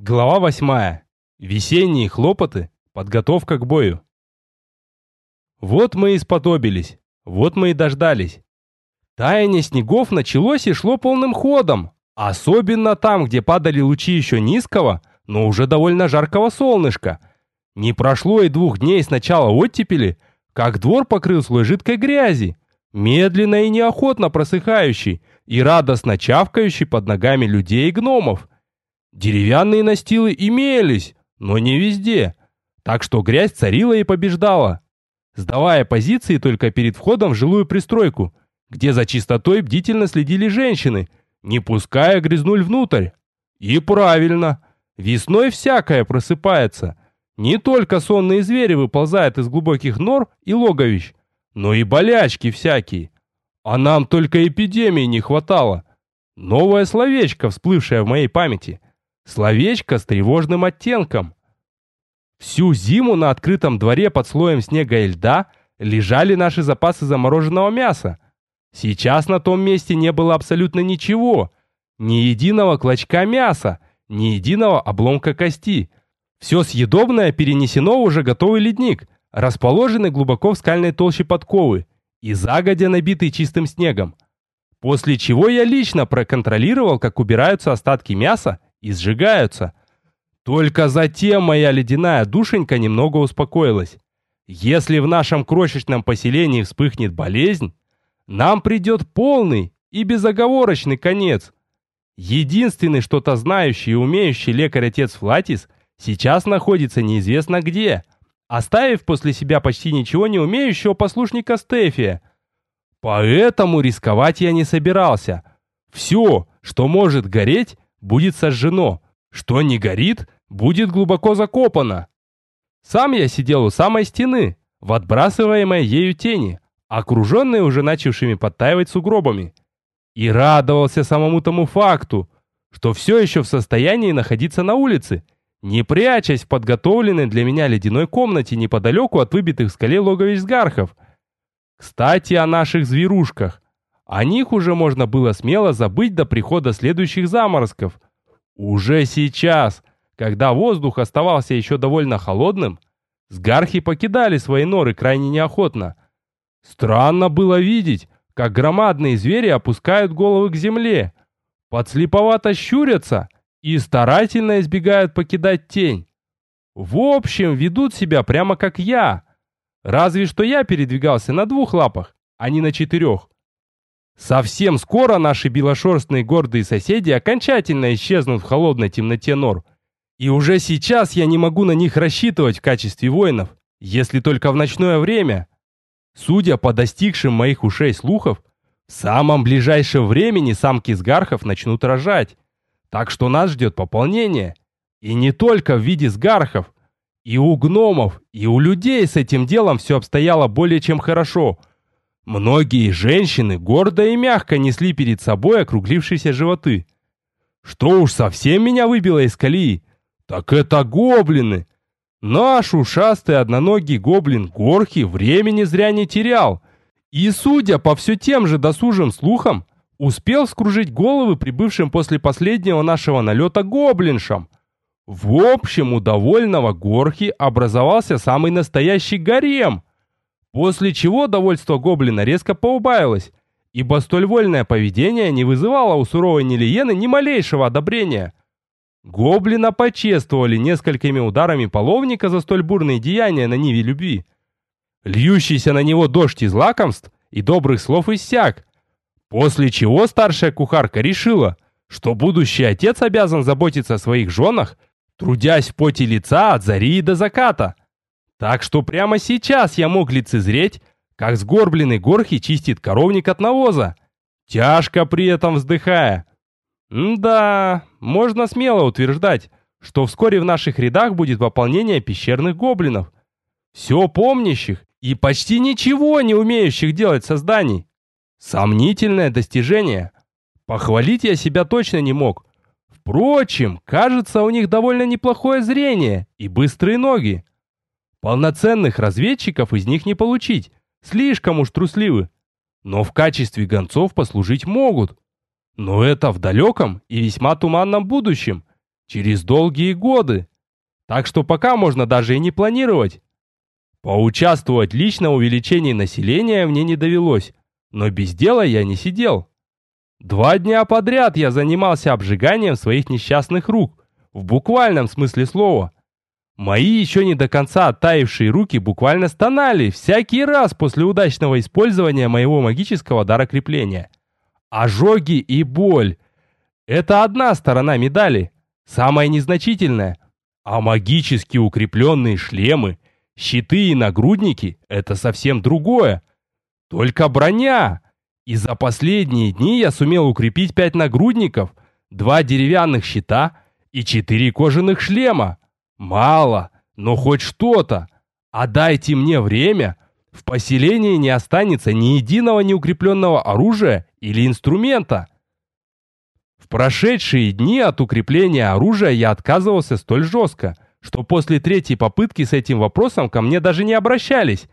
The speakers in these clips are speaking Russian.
Глава восьмая. Весенние хлопоты. Подготовка к бою. Вот мы и сподобились. Вот мы и дождались. Таяние снегов началось и шло полным ходом. Особенно там, где падали лучи еще низкого, но уже довольно жаркого солнышка. Не прошло и двух дней с начала оттепели, как двор покрыл слой жидкой грязи, медленно и неохотно просыхающий и радостно чавкающий под ногами людей и гномов – Деревянные настилы имелись, но не везде, так что грязь царила и побеждала, сдавая позиции только перед входом в жилую пристройку, где за чистотой бдительно следили женщины, не пуская грязнуль внутрь. И правильно, весной всякое просыпается. Не только сонные звери выползают из глубоких нор и логовищ, но и болячки всякие. А нам только эпидемии не хватало. Новое словечко, всплывшее в моей памяти – Словечко с тревожным оттенком. Всю зиму на открытом дворе под слоем снега и льда лежали наши запасы замороженного мяса. Сейчас на том месте не было абсолютно ничего. Ни единого клочка мяса, ни единого обломка кости. Все съедобное перенесено в уже готовый ледник, расположенный глубоко в скальной толще подковы и загодя набитый чистым снегом. После чего я лично проконтролировал, как убираются остатки мяса и сжигаются. Только затем моя ледяная душенька немного успокоилась. Если в нашем крошечном поселении вспыхнет болезнь, нам придет полный и безоговорочный конец. Единственный что-то знающий и умеющий лекарь-отец Флатис сейчас находится неизвестно где, оставив после себя почти ничего не умеющего послушника Стефия. Поэтому рисковать я не собирался. Все, что может гореть, будет сожжено. Что не горит, будет глубоко закопано. Сам я сидел у самой стены, в отбрасываемой ею тени, окруженной уже начавшими подтаивать сугробами. И радовался самому тому факту, что все еще в состоянии находиться на улице, не прячась в подготовленной для меня ледяной комнате неподалеку от выбитых в скале логовищ сгархов. Кстати, о наших зверушках. О них уже можно было смело забыть до прихода следующих заморозков. Уже сейчас, когда воздух оставался еще довольно холодным, сгархи покидали свои норы крайне неохотно. Странно было видеть, как громадные звери опускают головы к земле, подслеповато щурятся и старательно избегают покидать тень. В общем, ведут себя прямо как я. Разве что я передвигался на двух лапах, а не на четырех. Совсем скоро наши белошерстные гордые соседи окончательно исчезнут в холодной темноте нор. И уже сейчас я не могу на них рассчитывать в качестве воинов, если только в ночное время. Судя по достигшим моих ушей слухов, в самом ближайшем времени самки сгархов начнут рожать. Так что нас ждет пополнение. И не только в виде сгархов. И у гномов, и у людей с этим делом все обстояло более чем хорошо – Многие женщины гордо и мягко несли перед собой округлившиеся животы. Что уж совсем меня выбило из колеи, так это гоблины. Наш ушастый одноногий гоблин Горхи времени зря не терял. И, судя по все тем же досужим слухам, успел скружить головы прибывшим после последнего нашего налета гоблиншам. В общем, у довольного Горхи образовался самый настоящий гарем – После чего довольство гоблина резко поубавилось, ибо столь вольное поведение не вызывало у суровой Нелиены ни малейшего одобрения. Гоблина почествовали несколькими ударами половника за столь бурные деяния на ниве любви. Льющийся на него дождь из лакомств и добрых слов иссяк, после чего старшая кухарка решила, что будущий отец обязан заботиться о своих женах, трудясь в поте лица от зари до заката. Так что прямо сейчас я мог лицезреть, как сгорбленный горхи чистит коровник от навоза, тяжко при этом вздыхая. Да, можно смело утверждать, что вскоре в наших рядах будет пополнение пещерных гоблинов. Все помнящих и почти ничего не умеющих делать созданий. Сомнительное достижение. Похвалить я себя точно не мог. Впрочем, кажется, у них довольно неплохое зрение и быстрые ноги. Полноценных разведчиков из них не получить, слишком уж трусливы. Но в качестве гонцов послужить могут. Но это в далеком и весьма туманном будущем. через долгие годы. Так что пока можно даже и не планировать. Поучаствовать лично в увеличении населения мне не довелось, но без дела я не сидел. Два дня подряд я занимался обжиганием своих несчастных рук, в буквальном смысле слова. Мои еще не до конца оттаившие руки буквально стонали всякий раз после удачного использования моего магического дара крепления. Ожоги и боль – это одна сторона медали, самая незначительная. А магически укрепленные шлемы, щиты и нагрудники – это совсем другое. Только броня. И за последние дни я сумел укрепить пять нагрудников, два деревянных щита и четыре кожаных шлема. Мало, но хоть что-то. А дайте мне время, в поселении не останется ни единого неукрепленного оружия или инструмента. В прошедшие дни от укрепления оружия я отказывался столь жестко, что после третьей попытки с этим вопросом ко мне даже не обращались,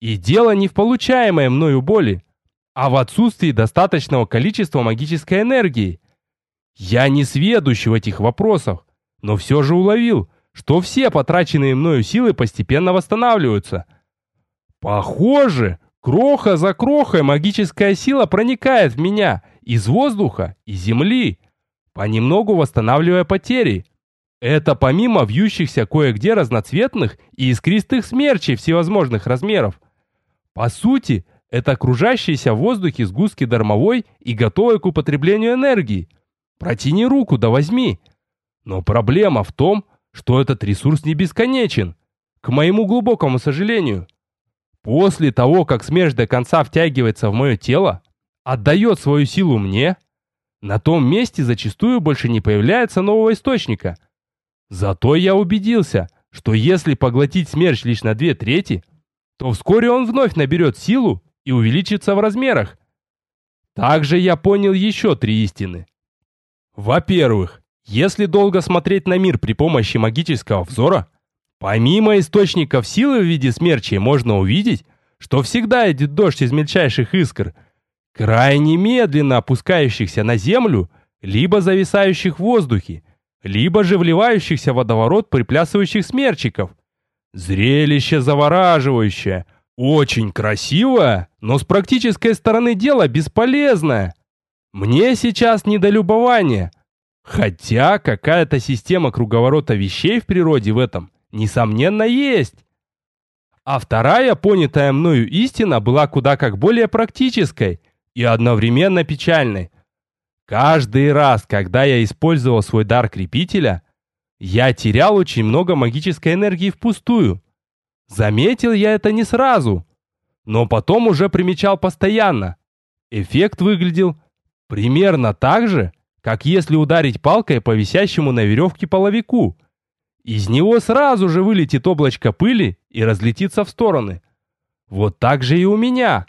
и дело не в получаемой мною боли, а в отсутствии достаточного количества магической энергии. Я не сведущ в этих вопросах, но все же уловил, что все потраченные мною силы постепенно восстанавливаются. Похоже, кроха за крохой магическая сила проникает в меня из воздуха и земли, понемногу восстанавливая потери. Это помимо вьющихся кое-где разноцветных и искристых смерчей всевозможных размеров. По сути, это окружающиеся в воздухе сгустки дармовой и готовой к употреблению энергии. Протяни руку, да возьми. Но проблема в том, что этот ресурс не бесконечен, к моему глубокому сожалению. После того, как смерть до конца втягивается в мое тело, отдает свою силу мне, на том месте зачастую больше не появляется нового источника. Зато я убедился, что если поглотить смерч лишь на две трети, то вскоре он вновь наберет силу и увеличится в размерах. Также я понял еще три истины. Во-первых, если долго смотреть на мир при помощи магического взора, помимо источников силы в виде смерчей можно увидеть, что всегда идет дождь из мельчайших искр, крайне медленно опускающихся на землю, либо зависающих в воздухе, либо же вливающихся в водоворот приплясывающих смерчиков – Зрелище завораживающее, очень красивое, но с практической стороны дела бесполезное. Мне сейчас не до любования. Хотя какая-то система круговорота вещей в природе в этом, несомненно, есть. А вторая понятая мною истина была куда как более практической и одновременно печальной. Каждый раз, когда я использовал свой дар крепителя – я терял очень много магической энергии впустую. Заметил я это не сразу, но потом уже примечал постоянно. Эффект выглядел примерно так же, как если ударить палкой по висящему на веревке половику. Из него сразу же вылетит облачко пыли и разлетится в стороны. Вот так же и у меня.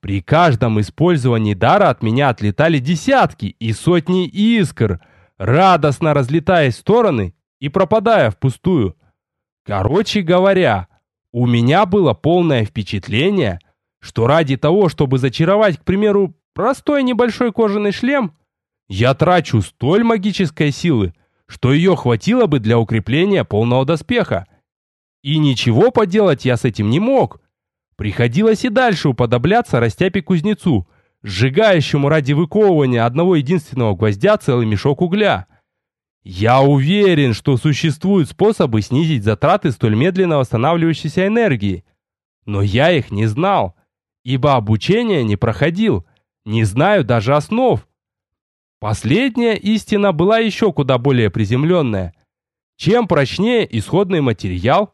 При каждом использовании дара от меня отлетали десятки и сотни искр, радостно разлетаясь в стороны и пропадая впустую. Короче говоря, у меня было полное впечатление, что ради того, чтобы зачаровать, к примеру, простой небольшой кожаный шлем, я трачу столь магической силы, что ее хватило бы для укрепления полного доспеха. И ничего поделать я с этим не мог. Приходилось и дальше уподобляться растяпе-кузнецу, сжигающему ради выковывания одного единственного гвоздя целый мешок угля. Я уверен, что существуют способы снизить затраты столь медленно восстанавливающейся энергии. Но я их не знал, ибо обучение не проходил, не знаю даже основ. Последняя истина была еще куда более приземленная. Чем прочнее исходный материал,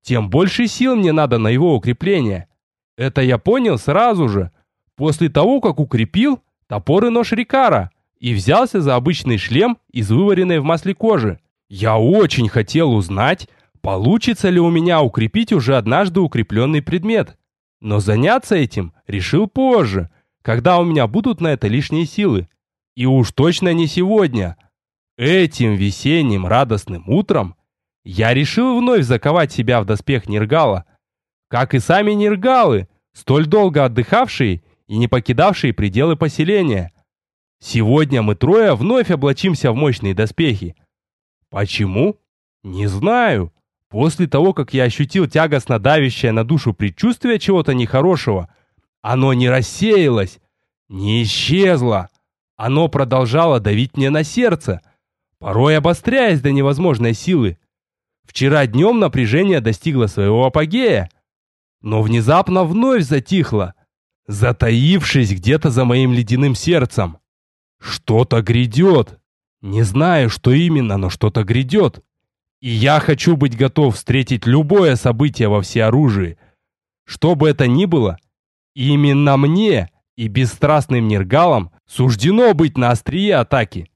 тем больше сил мне надо на его укрепление. Это я понял сразу же, после того, как укрепил топор и нож Рикара – и взялся за обычный шлем из вываренной в масле кожи. Я очень хотел узнать, получится ли у меня укрепить уже однажды укрепленный предмет. Но заняться этим решил позже, когда у меня будут на это лишние силы. И уж точно не сегодня. Этим весенним радостным утром я решил вновь заковать себя в доспех Нергала. Как и сами Нергалы, столь долго отдыхавшие и не покидавшие пределы поселения – Сегодня мы трое вновь облачимся в мощные доспехи. Почему? Не знаю. После того, как я ощутил тягостно давящее на душу предчувствие чего-то нехорошего, оно не рассеялось, не исчезло. Оно продолжало давить мне на сердце, порой обостряясь до невозможной силы. Вчера днем напряжение достигло своего апогея, но внезапно вновь затихло, затаившись где-то за моим ледяным сердцем. Что-то грядет. Не знаю, что именно, но что-то грядет. И я хочу быть готов встретить любое событие во всеоружии. Что бы это ни было, именно мне и бесстрастным нергалам суждено быть на острие атаки.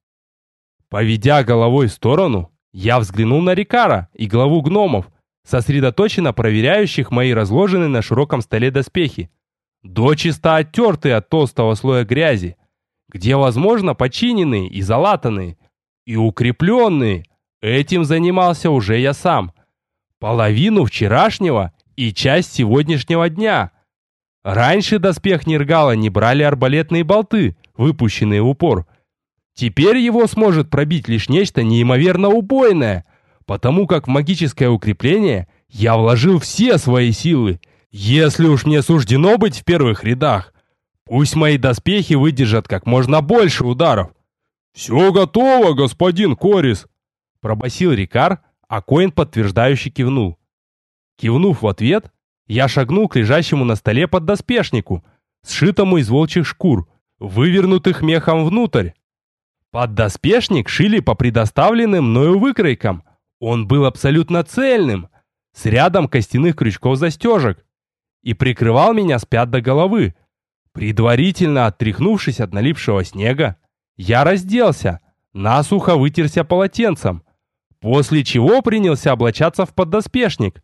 Поведя головой в сторону, я взглянул на Рикара и главу гномов, сосредоточенно проверяющих мои разложенные на широком столе доспехи, дочисто оттертые от толстого слоя грязи, где, возможно, починенные и залатанные, и укрепленные – Этим занимался уже я сам. Половину вчерашнего и часть сегодняшнего дня. Раньше доспех Нергала не брали арбалетные болты, выпущенные в упор. Теперь его сможет пробить лишь нечто неимоверно убойное, потому как в магическое укрепление я вложил все свои силы. Если уж мне суждено быть в первых рядах, пусть мои доспехи выдержат как можно больше ударов. «Все готово, господин Корис!» Пробасил Рикар, а Коин подтверждающе кивнул. Кивнув в ответ, я шагнул к лежащему на столе поддоспешнику, сшитому из волчьих шкур, вывернутых мехом внутрь. Поддоспешник шили по предоставленным мною выкройкам. Он был абсолютно цельным, с рядом костяных крючков-застежек, и прикрывал меня с пят до головы. Предварительно оттряхнувшись от налипшего снега, я разделся, насухо вытерся полотенцем, После чего принялся облачаться в поддоспешник.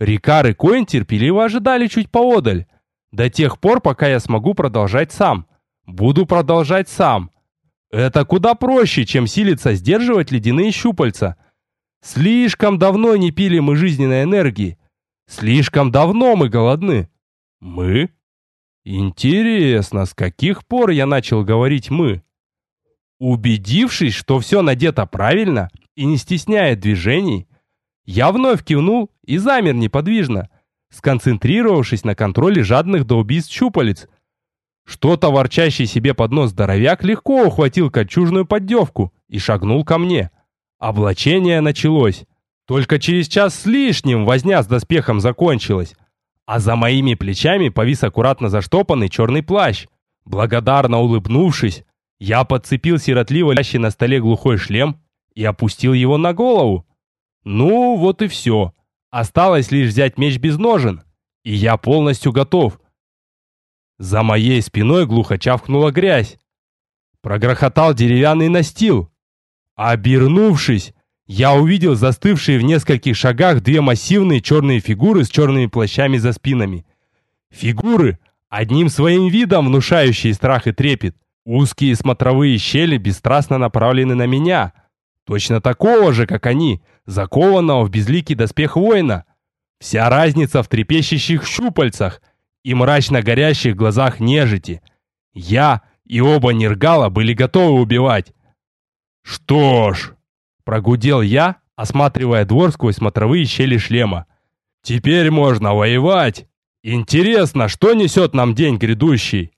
Рикар и Коин терпеливо ожидали чуть поодаль. До тех пор, пока я смогу продолжать сам. Буду продолжать сам. Это куда проще, чем силиться сдерживать ледяные щупальца. Слишком давно не пили мы жизненной энергии. Слишком давно мы голодны. Мы? Интересно, с каких пор я начал говорить «мы»? Убедившись, что все надето правильно, и не стесняя движений, я вновь кивнул и замер неподвижно, сконцентрировавшись на контроле жадных до убийств щупалец. Что-то ворчащий себе под нос здоровяк легко ухватил кольчужную поддевку и шагнул ко мне. Облачение началось. Только через час с лишним возня с доспехом закончилась, а за моими плечами повис аккуратно заштопанный черный плащ. Благодарно улыбнувшись, я подцепил сиротливо лящий на столе глухой шлем и опустил его на голову. Ну, вот и все. Осталось лишь взять меч без ножен, и я полностью готов. За моей спиной глухо чавкнула грязь. Прогрохотал деревянный настил. Обернувшись, я увидел застывшие в нескольких шагах две массивные черные фигуры с черными плащами за спинами. Фигуры, одним своим видом внушающие страх и трепет. Узкие смотровые щели бесстрастно направлены на меня, Точно такого же, как они, закованного в безликий доспех воина. Вся разница в трепещущих щупальцах и мрачно горящих глазах нежити. Я и оба Нергала были готовы убивать. «Что ж», — прогудел я, осматривая двор сквозь смотровые щели шлема. «Теперь можно воевать. Интересно, что несет нам день грядущий?»